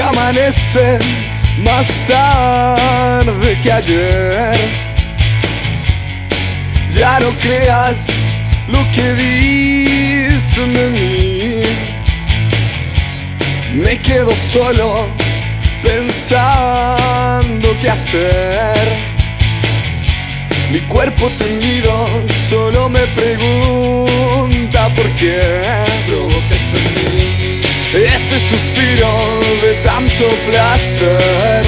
amanece más tarde que ayer. Ya no creas lo que dicen de mí. Me quedo solo pensando qué hacer. Mi cuerpo tendido solo me pregunta por qué provocas en mí ese suspiro tanto placer.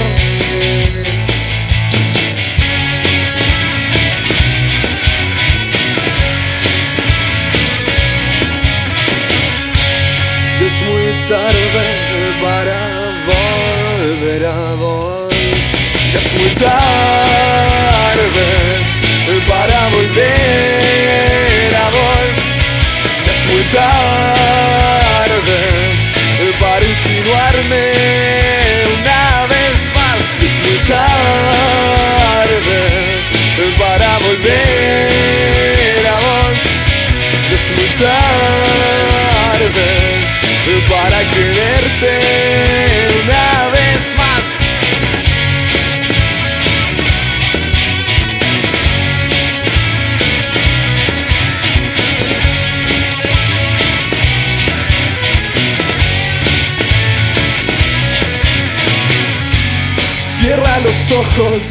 Ya es muy tarde para volver a vos. Ya es muy tarde para volver a vos. Ya es muy tarde para insinuarme para quererte una vez más. Cierra los ojos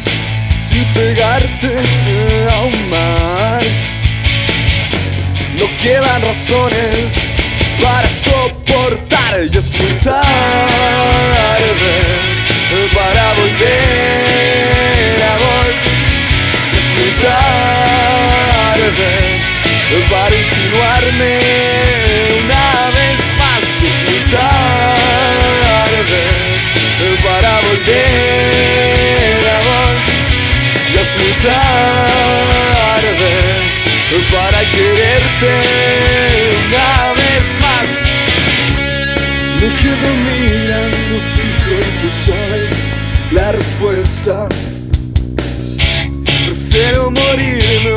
sin cegarte aún más. No quedan razones es muy tarde para volver a vos. Es muy tarde para insinuarme una vez más. Es muy tarde para volver a vos. Ya es muy tarde para quererte la respuesta. Prefiero morirme